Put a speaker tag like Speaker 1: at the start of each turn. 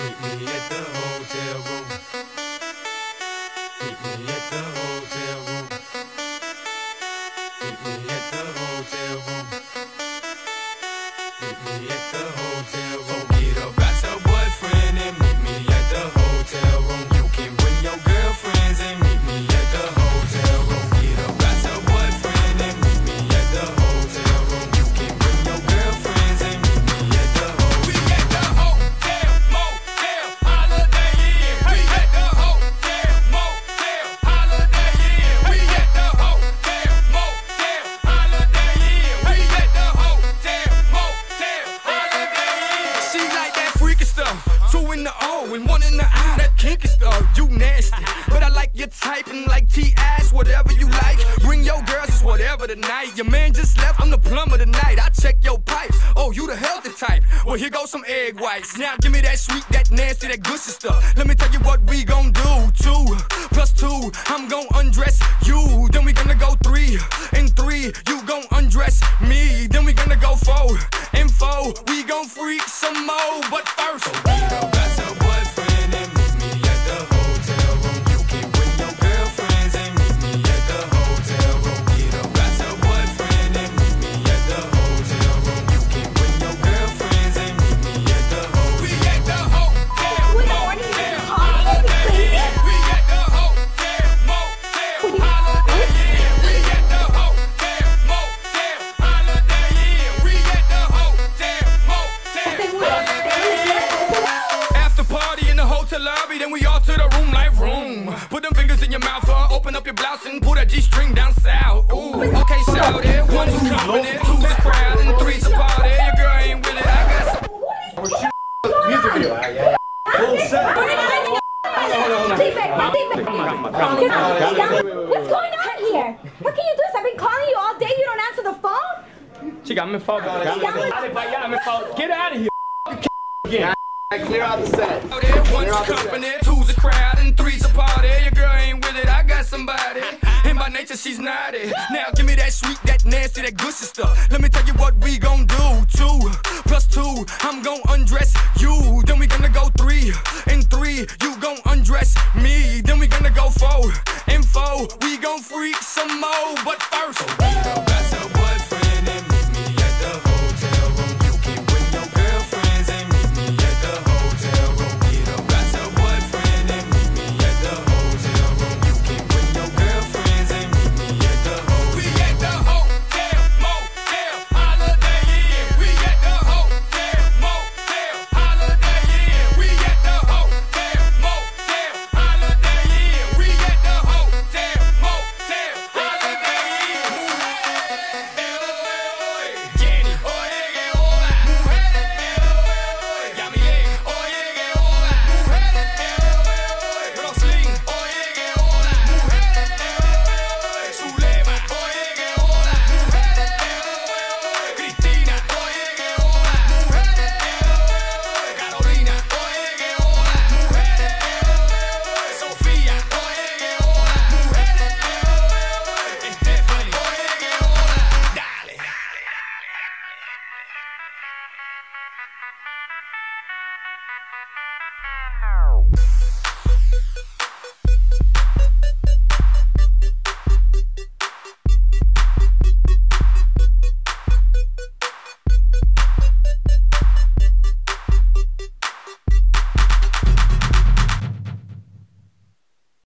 Speaker 1: Meet me at the hotel room. Meet me at the hotel room. Meet me at the hotel room. Meet me at the hotel room. Forget about one in the eye. That kinky stuff, you nasty. But I like your type and like T ass, whatever you like. Bring your girls, it's whatever tonight. Your man just left, I'm the plumber tonight. I check your pipes. Oh, you the healthy type. Well, here goes some egg whites. Now give me that sweet, that nasty, that good stuff. Let me tell you what we gon' do. Two plus two, I'm gon' undress you. Then we gonna go three and three, you gon' undress me. Then we gonna go four and four, we gon' freak some more. But first. In your mouth, uh, open up your blouse and pull that G string down south. Ooh, okay, shout it. One's company, two's a crowd, and three's a party. Your girl ain't with it, I got some.
Speaker 2: Music video. Full set. What's going on here? How can you do this? I've been calling you all day. You don't answer the phone.
Speaker 1: Chica, me falta. Dale pa' me falta. Get out of here. Clear out
Speaker 3: the
Speaker 1: set. One's a company, two's a crowd, and three's a party. Your girl ain't with it, I got somebody. And by nature, she's naughty. Now give me that sweet, that nasty, that good stuff. Let me tell you what we gon' do. Two plus two, I'm gon' undress you. Then we gonna go three and three, you gon' undress me. Then we gonna go four and four, we gon' freak some more. But first,